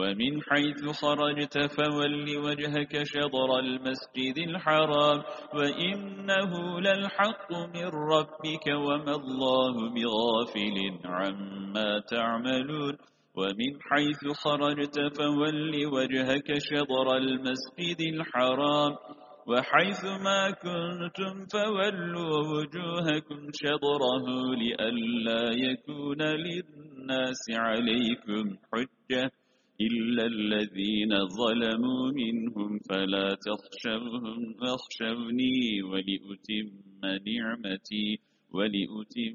ومن حيث خرجت فول وجهك شطر المسجد الحرام وإنه للحق من ربك وما الله بغافل عما تعملون ومن حيث خرجت فول وجهك شطر المسجد الحرام وحيث ما كنتم فولوا وجوهكم شطره لئلا يكون للناس عليكم حجة إلا الذين ظلموا منهم فلا تخشوهم واخشوني ولأتم نعمتي ولأتم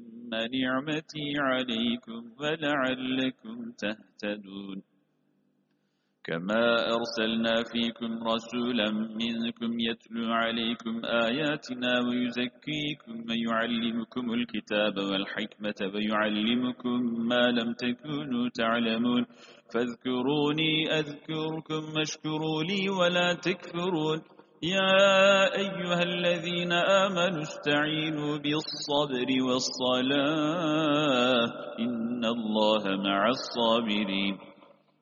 نعمتي عليكم ولعلكم تهتدون. كما أرسلنا فيكم رسولا منكم يتلو عليكم آياتنا ويزكيكم ويعلمكم الكتاب والحكمة ويعلمكم ما لم تكونوا تعلمون فاذكروني أذكركم واشكروا لي ولا تكفرون يا أيها الذين آمنوا استعينوا بالصبر والصلاة إن الله مع الصابرين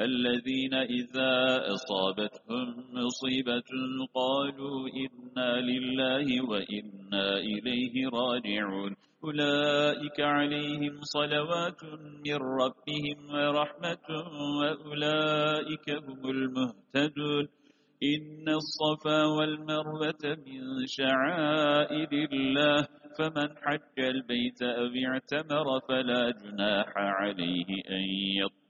الذين إذا أصابتهم مصيبة قالوا إنا لله وإنا إليه راجعون. أولئك عليهم صلوات من ربهم ورحمة وأولئك هم المهتدون. إن الصفا والمروة من شعائر الله فمن حج البيت أو اعتمر فلا جناح عليه أن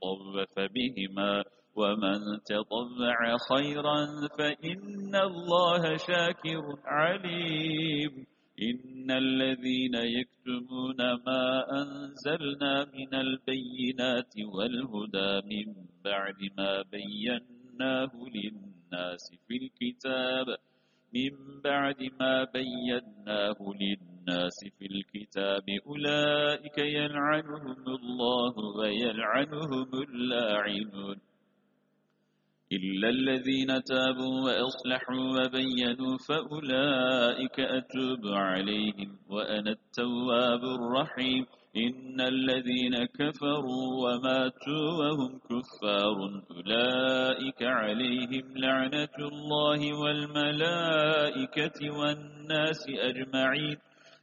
يطوف بهما ومن تطبع خيرا فإن الله شاكر عليم. إن الذين يكتمون ما أنزلنا من البينات والهدى من بعد ما بيناه للناس في الكتاب من بعد ما بيناه للناس في الكتاب أولئك يلعنهم الله ويلعنهم اللاعنون. إلا الذين تابوا وأصلحوا وبينوا فأولئك أتوب عليهم وأنا التواب الرحيم. إن الذين كفروا وماتوا وهم كفار أولئك عليهم لعنة الله والملائكة والناس أجمعين.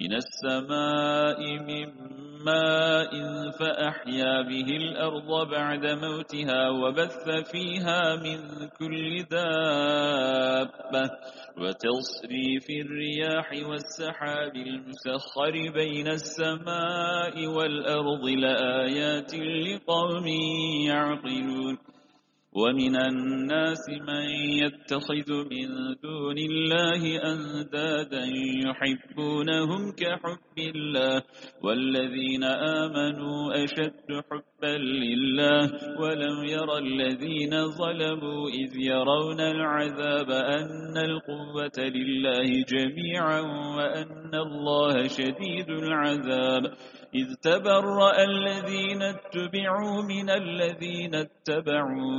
من السماء من ماء فأحيا به الأرض بعد موتها وبث فيها من كل دابة وتصريف الرياح والسحاب المسخر بين السماء والأرض لآيات لقوم يعقلون ومن الناس من يتخذ من دون الله أندادا يحبونهم كحب الله والذين آمنوا أشد حبا لله ولم ير الذين ظلموا إذ يرون العذاب أن القوة لله جميعا وأن الله شديد العذاب إذ تبرأ الذين اتبعوا من الذين اتبعوا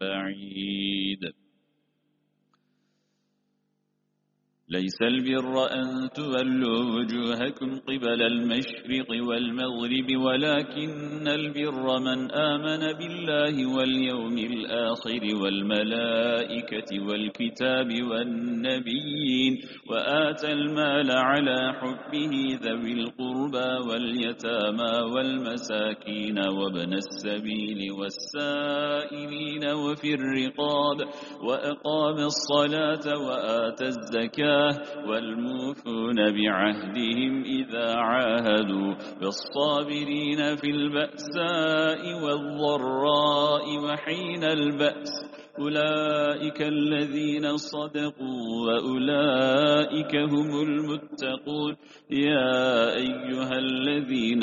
بعيد. ليس البر أن تولوا وجوهكم قبل المشرق والمغرب ولكن البر من آمن بالله واليوم الآخر والملائكة والكتاب والنبيين وآتى المال على حبه ذوي القربى واليتامى والمساكين وابن السبيل والسائلين وفي الرقاب وأقام الصلاة وآتى الزكاة الله والموفون بعهدهم إذا عاهدوا والصابرين في البأساء والضراء وحين البأس أولئك الذين صدقوا وأولئك هم المتقون يا أيها الذين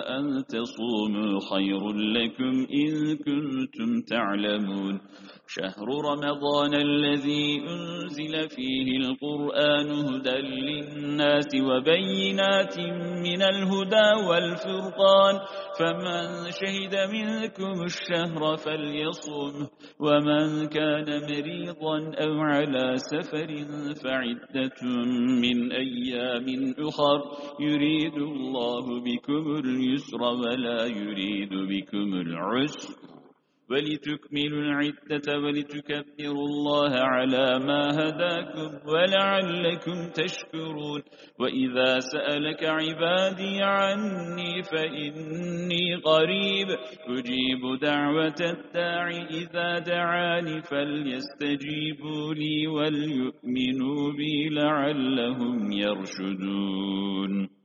وأن تصوموا خير لكم إن كنتم تعلمون شهر رمضان الذي أنزل فيه القرآن هدى للناس وبينات من الهدى والفرقان فمن شهد منكم الشهر فليصم ومن كان مريضا أو على سفر فعدة من أيام أخر يريد الله بكم اليسر ولا يريد بكم العسر. ولتكملوا العدة ولتكبروا الله على ما هداكم ولعلكم تشكرون. وإذا سألك عبادي عني فإني قريب. أجيب دعوة الداع إذا دعاني فليستجيبوا لي وليؤمنوا بي لعلهم يرشدون.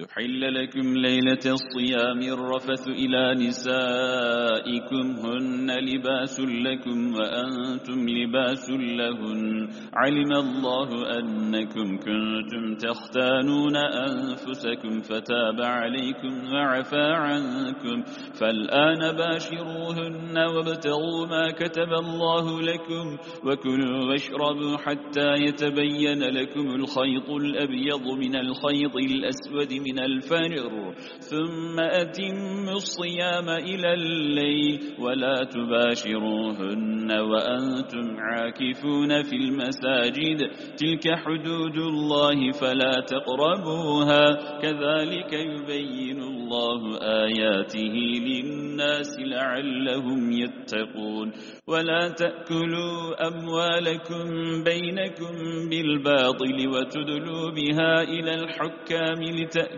يحل لكم ليلة الصيام الرفث إلى نسائكم هن لباس لكم وأنتم لباس لهن علم الله أنكم كنتم تختانون أنفسكم فتاب عليكم وعفى عنكم فالآن باشروهن وابتغوا ما كتب الله لكم وكلوا واشربوا حتى يتبين لكم الخيط الأبيض من الخيط الأسود من الفجر ثم أتم الصيام إلى الليل. ولا تباشروهن وأنتم عاكفون في المساجد. تلك حدود الله فلا تقربوها. كذلك يبين الله آياته للناس لعلهم يتقون. ولا تأكلوا أموالكم بينكم بالباطل وتدلوا بها إلى الحكام لتأكلوا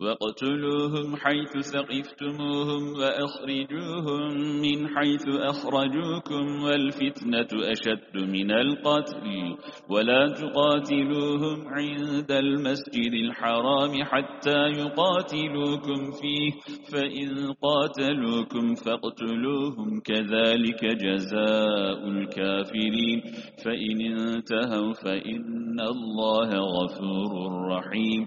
واقتلوهم حيث ثقفتموهم وأخرجوهم من حيث أخرجوكم والفتنة أشد من القتل ولا تقاتلوهم عند المسجد الحرام حتى يقاتلوكم فيه فإن قاتلوكم فاقتلوهم كذلك جزاء الكافرين فإن انتهوا فإن الله غفور رحيم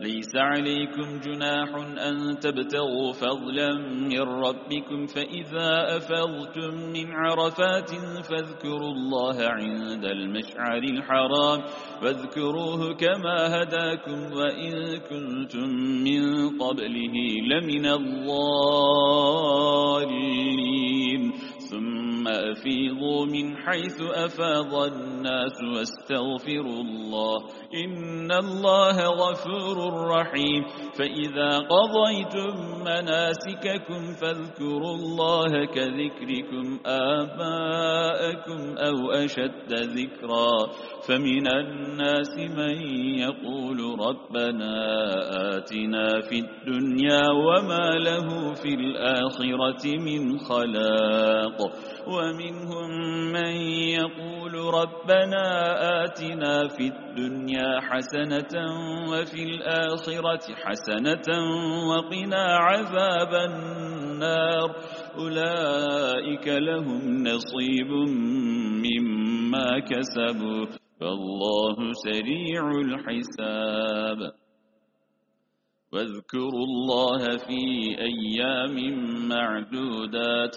ليس عليكم جناح أن تبتغوا فضلا من ربكم فإذا أفضتم من عرفات فاذكروا الله عند المشعر الحرام واذكروه كما هداكم وإن كنتم من قبله لمن الضالين. ثم أفيضوا من حيث أفاض الناس واستغفروا الله إن الله غفور رحيم فإذا قضيتم مناسككم فاذكروا الله كذكركم آباءكم أو أشد ذكرا فمن الناس من يقول ربنا آتنا في الدنيا وما له في الآخرة من خلاق ومنهم من يقول ربنا آتنا في الدنيا حسنة وفي الآخرة حسنة وقنا عذاب النار. أولئك لهم نصيب مما كسبوا. فالله سريع الحساب. واذكروا الله في أيام معدودات.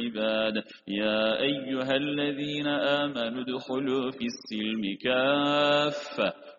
يا أيها الذين آمنوا ادخلوا في السلم كافة.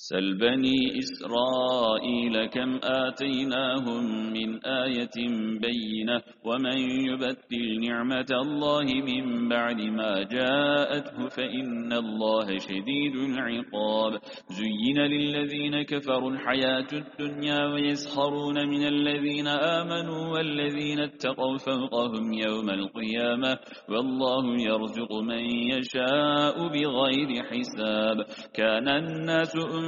سل بني إسرائيل كم آتيناهم من آية بينة ومن يبدل نعمة الله من بعد ما جاءته فإن الله شديد العقاب زين للذين كفروا الحياة الدنيا ويسخرون من الذين آمنوا والذين اتقوا فوقهم يوم القيامة والله يرزق من يشاء بغير حساب كان الناس أمة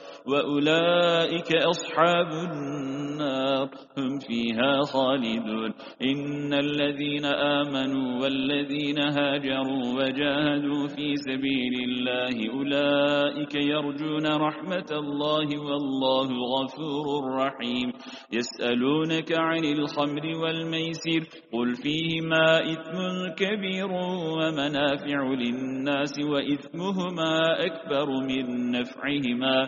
وأولئك أصحاب النار هم فيها خالدون إن الذين آمنوا والذين هاجروا وجاهدوا في سبيل الله أولئك يرجون رحمة الله والله غفور رحيم يسألونك عن الخمر والميسر قل فيهما إثم كبير ومنافع للناس وإثمهما أكبر من نفعهما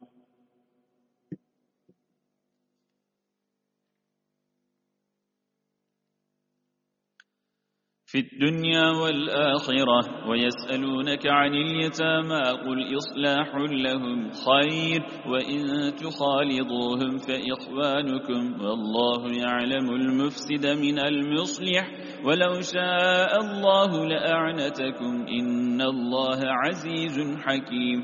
في الدنيا والآخرة ويسألونك عن اليتامى قل إصلاح لهم خير وإن تخالطوهم فإخوانكم والله يعلم المفسد من المصلح ولو شاء الله لأعنتكم إن الله عزيز حكيم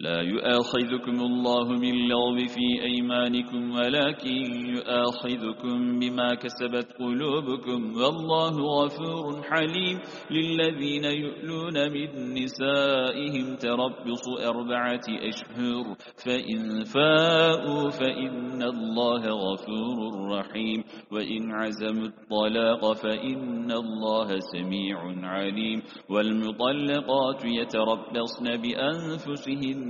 لا يؤاخذكم الله من لغو في أيمانكم ولكن يؤاخذكم بما كسبت قلوبكم. والله غفور حليم. للذين يؤلون من نسائهم تربص أربعة أشهر. فإن فاءوا فإن الله غفور رحيم. وإن عزموا الطلاق فإن الله سميع عليم. والمطلقات يتربصن بأنفسهن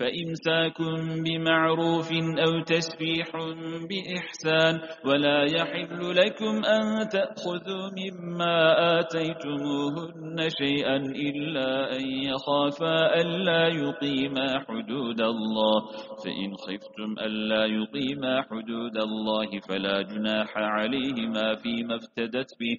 فإمساك بمعروف أو تسبيح بإحسان ولا يحل لكم أن تأخذوا مما آتيتموهن شيئا إلا أن يخافا ألا يقيما حدود الله. فإن خفتم ألا يقيما حدود الله فلا جناح عليهما فيما افتدت به.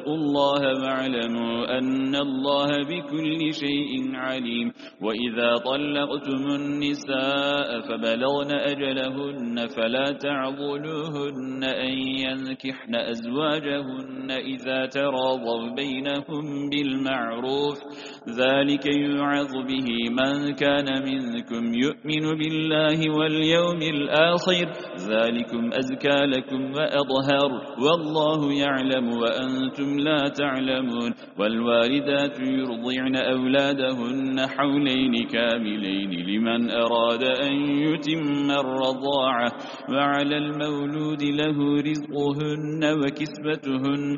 الله واعلموا أن الله بكل شيء عليم. وإذا طلقتم النساء فبلغن أجلهن فلا تعضلوهن أن ينكحن أزواجهن إذا تراضوا بينهم بالمعروف. ذلك يعظ به من كان منكم يؤمن بالله واليوم الآخر. ذلكم أزكى لكم وأظهر والله يعلم وأنتم لا تعلمون والوالدات يرضعن أولادهن حولين كاملين لمن أراد أن يتم الرضاعة وعلى المولود له رزقهن وكسبتهن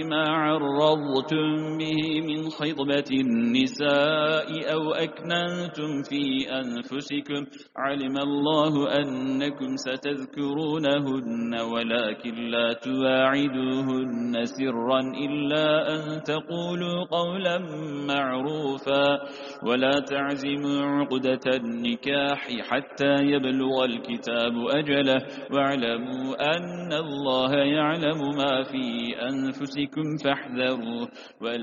فيما عرضتم به من خطبة النساء أو أكننتم في أنفسكم علم الله أنكم ستذكرونهن ولكن لا تواعدوهن سرا إلا أن تقولوا قولا معروفا ولا تعزموا عقدة النكاح حتى يبلغ الكتاب أجله واعلموا أن الله يعلم ما في أنفسكم بكم فاحذروه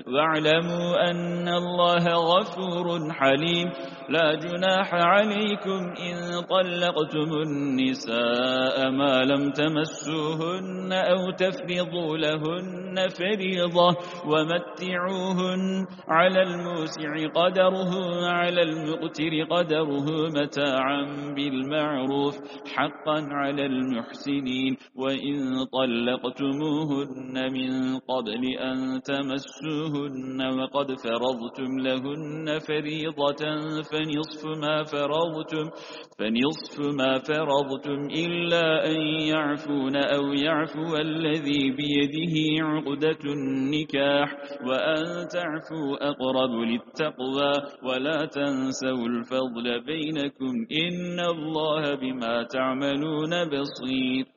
واعلموا أن الله غفور حليم. لا جناح عليكم إن طلقتم النساء ما لم تمسوهن أو تفرضوا لهن فريضة ومتعوهن على الموسع قدره على المقتر قدره متاعا بالمعروف حقا على المحسنين. وإن طلقتموهن من قبل أن تمسوهن وقد فرضتم لهن فريضة فنصف ما فرضتم فنصف ما فرضتم إلا أن يعفون أو يعفو الذي بيده عقدة النكاح وأن تعفوا أقرب للتقوى ولا تنسوا الفضل بينكم إن الله بما تعملون بصير.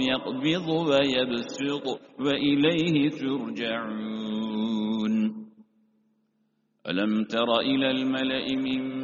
يقبض ويبسط وإليه ترجعون. ألم تر إلى الملأ من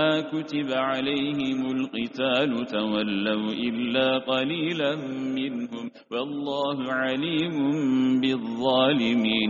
كتب عليهم القتال تولوا إلا قليلا منهم والله عليم بالظالمين.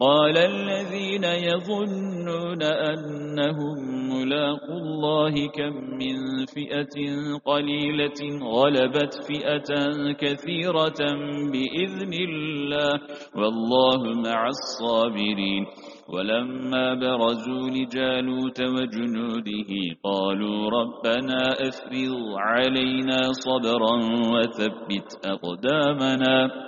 قال الذين يظنون أنهم ملاقوا الله كم من فئة قليلة غلبت فئة كثيرة بإذن الله والله مع الصابرين ولما برزوا لجالوت وجنوده قالوا ربنا أفرض علينا صبرا وثبت أقدامنا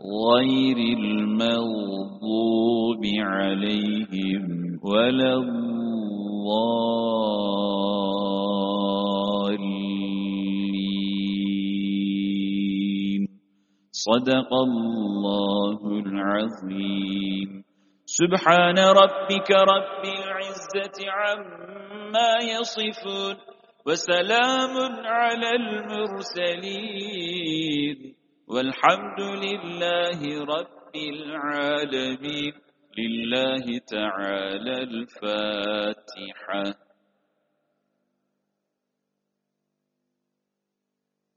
غير المغضوب عليهم ولا الضالين. صدق الله العظيم. سبحان ربك رب العزة عما يصفون وسلام على المرسلين. والحمد لله رب العالمين لله تعالى الفاتحة.